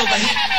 feel the heat.